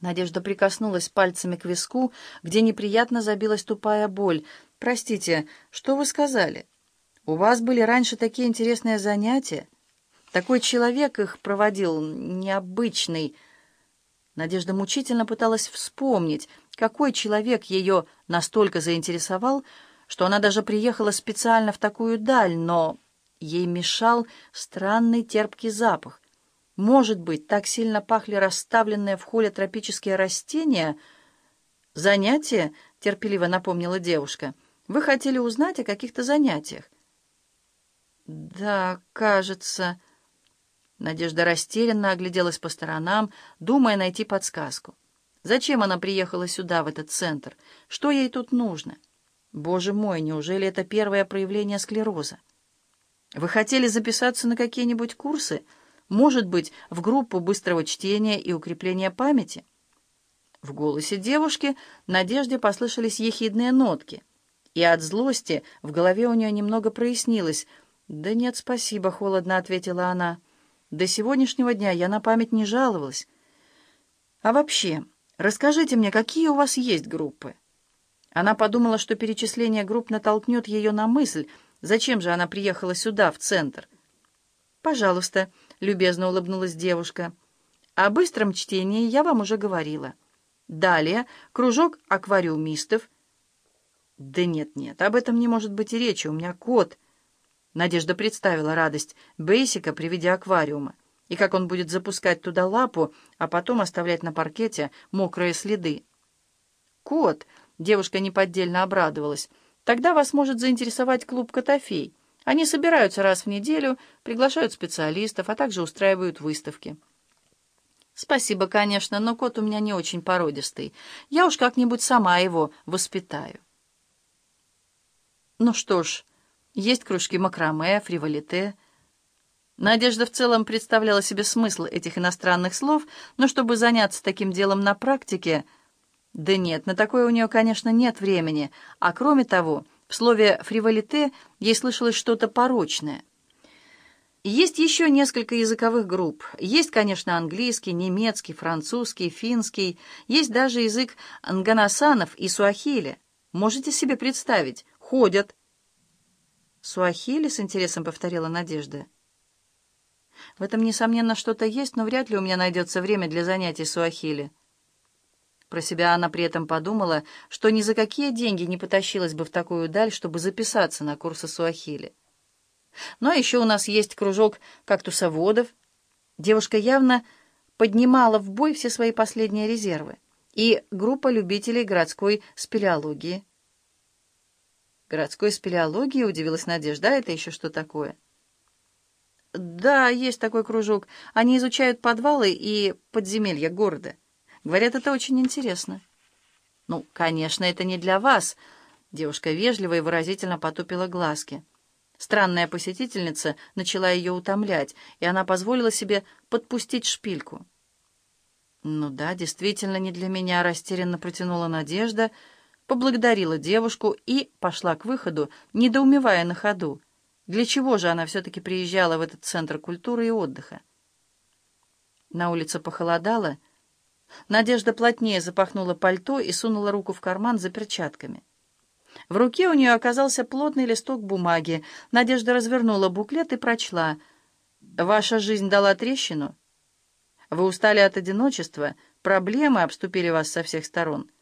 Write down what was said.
Надежда прикоснулась пальцами к виску, где неприятно забилась тупая боль. «Простите, что вы сказали? У вас были раньше такие интересные занятия? Такой человек их проводил, необычный». Надежда мучительно пыталась вспомнить, какой человек ее настолько заинтересовал, что она даже приехала специально в такую даль, но ей мешал странный терпкий запах. Может быть, так сильно пахли расставленные в холле тропические растения? «Занятия?» — терпеливо напомнила девушка. «Вы хотели узнать о каких-то занятиях?» «Да, кажется...» Надежда растерянно огляделась по сторонам, думая найти подсказку. Зачем она приехала сюда, в этот центр? Что ей тут нужно? Боже мой, неужели это первое проявление склероза? Вы хотели записаться на какие-нибудь курсы?» Может быть, в группу быстрого чтения и укрепления памяти? В голосе девушки Надежде послышались ехидные нотки, и от злости в голове у нее немного прояснилось. «Да нет, спасибо», — холодно ответила она. «До сегодняшнего дня я на память не жаловалась. А вообще, расскажите мне, какие у вас есть группы?» Она подумала, что перечисление групп натолкнет ее на мысль, зачем же она приехала сюда, в центр. «Пожалуйста», — любезно улыбнулась девушка. «О быстром чтении я вам уже говорила. Далее кружок аквариумистов». «Да нет-нет, об этом не может быть и речи, у меня кот». Надежда представила радость Бейсика при виде аквариума, и как он будет запускать туда лапу, а потом оставлять на паркете мокрые следы. «Кот!» — девушка неподдельно обрадовалась. «Тогда вас может заинтересовать клуб «Котофей». Они собираются раз в неделю, приглашают специалистов, а также устраивают выставки. Спасибо, конечно, но кот у меня не очень породистый. Я уж как-нибудь сама его воспитаю. Ну что ж, есть кружки макраме, фриволите. Надежда в целом представляла себе смысл этих иностранных слов, но чтобы заняться таким делом на практике... Да нет, на такое у нее, конечно, нет времени. А кроме того... В слове «фриволите» ей слышалось что-то порочное. Есть еще несколько языковых групп. Есть, конечно, английский, немецкий, французский, финский. Есть даже язык нганасанов и суахили. Можете себе представить? Ходят. «Суахили?» — с интересом повторила Надежда. «В этом, несомненно, что-то есть, но вряд ли у меня найдется время для занятий суахили». Про себя она при этом подумала, что ни за какие деньги не потащилась бы в такую даль, чтобы записаться на курсы суахили. А еще у нас есть кружок кактусоводов. Девушка явно поднимала в бой все свои последние резервы. И группа любителей городской спелеологии. Городской спелеологии, удивилась Надежда, это еще что такое? Да, есть такой кружок. Они изучают подвалы и подземелья города. Говорят, это очень интересно. Ну, конечно, это не для вас. Девушка вежливо и выразительно потупила глазки. Странная посетительница начала ее утомлять, и она позволила себе подпустить шпильку. «Ну да, действительно, не для меня», — растерянно протянула Надежда, поблагодарила девушку и пошла к выходу, недоумевая на ходу. Для чего же она все-таки приезжала в этот центр культуры и отдыха? На улице похолодало, Надежда плотнее запахнула пальто и сунула руку в карман за перчатками. В руке у нее оказался плотный листок бумаги. Надежда развернула буклет и прочла. «Ваша жизнь дала трещину? Вы устали от одиночества, проблемы обступили вас со всех сторон».